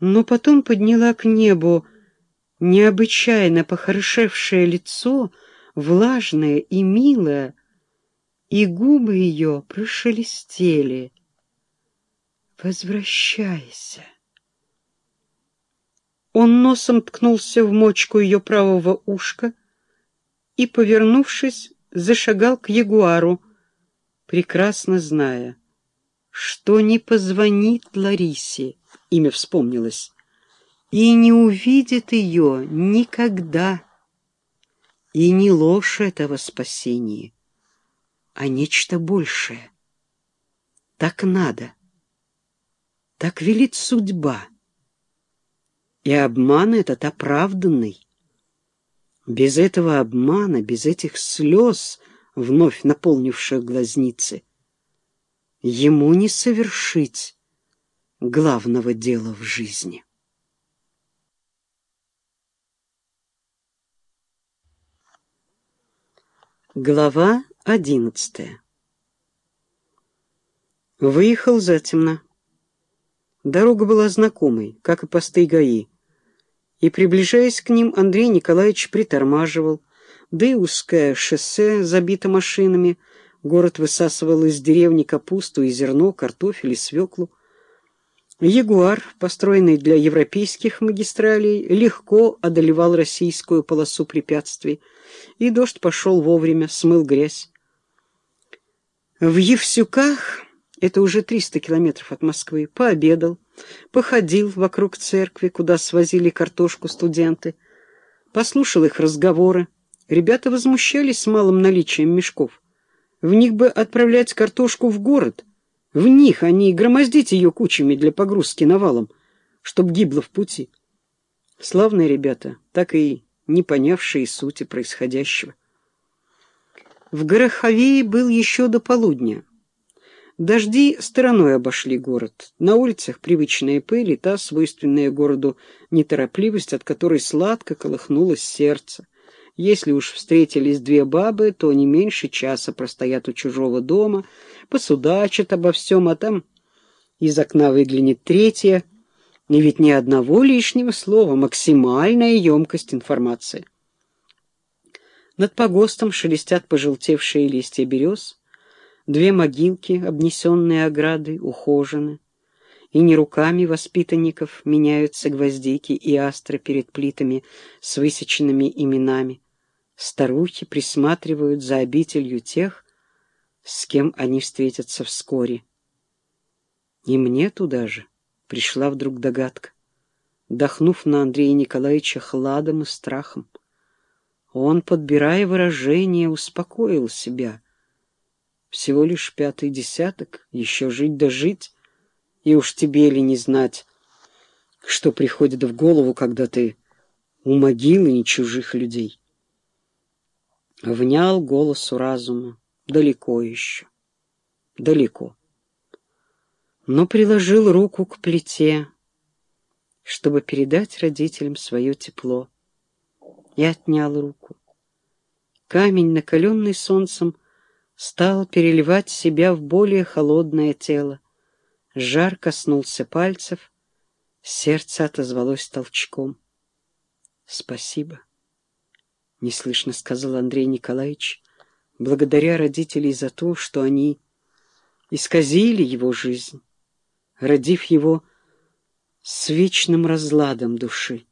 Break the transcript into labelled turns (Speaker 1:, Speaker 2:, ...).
Speaker 1: но потом подняла к небу необычайно похорошевшее лицо, влажное и милое, и губы ее прошелестели. «Возвращайся!» Он носом ткнулся в мочку ее правого ушка и, повернувшись, зашагал к ягуару, прекрасно зная, что не позвонит Ларисе, имя вспомнилось, и не увидит ее никогда. И не ложь этого спасения, а нечто большее. Так надо, так велит судьба. И обман этот оправданный. Без этого обмана, без этих слез, вновь наполнивших глазницы, ему не совершить главного дела в жизни. Глава одиннадцатая Выехал затемно. Дорога была знакомой, как и посты ГАИ, и, приближаясь к ним, Андрей Николаевич притормаживал, да и узкое шоссе забито машинами, город высасывал из деревни капусту и зерно, картофель и свеклу. Ягуар, построенный для европейских магистралей, легко одолевал российскую полосу препятствий, и дождь пошел вовремя, смыл грязь. В Евсюках, это уже 300 километров от Москвы, пообедал, походил вокруг церкви, куда свозили картошку студенты, послушал их разговоры. Ребята возмущались малым наличием мешков. В них бы отправлять картошку в город — в них, а не громоздить ее кучами для погрузки навалом, чтоб гибло в пути. Славные ребята, так и не понявшие сути происходящего. В Гороховее был еще до полудня. Дожди стороной обошли город. На улицах привычная пыль и та свойственная городу неторопливость, от которой сладко колыхнулось сердце. Если уж встретились две бабы, то не меньше часа простоят у чужого дома, посудачат обо всем, а там из окна выглянет третья, и ведь ни одного лишнего слова, максимальная емкость информации. Над погостом шелестят пожелтевшие листья берез, две могилки, обнесенные оградой, ухожены, и не руками воспитанников меняются гвоздики и астры перед плитами с высеченными именами. Старухи присматривают за обителью тех, с кем они встретятся вскоре. И мне туда же пришла вдруг догадка, дохнув на Андрея Николаевича хладом и страхом. Он, подбирая выражение, успокоил себя. Всего лишь пятый десяток, еще жить да жить, и уж тебе ли не знать, что приходит в голову, когда ты у могилы не чужих людей. Внял голосу разума. Далеко еще. Далеко. Но приложил руку к плите, чтобы передать родителям свое тепло. И отнял руку. Камень, накаленный солнцем, стал переливать себя в более холодное тело. Жар коснулся пальцев, сердце отозвалось толчком. «Спасибо». — неслышно сказал Андрей Николаевич, благодаря родителей за то, что они исказили его жизнь, родив его с вечным разладом души.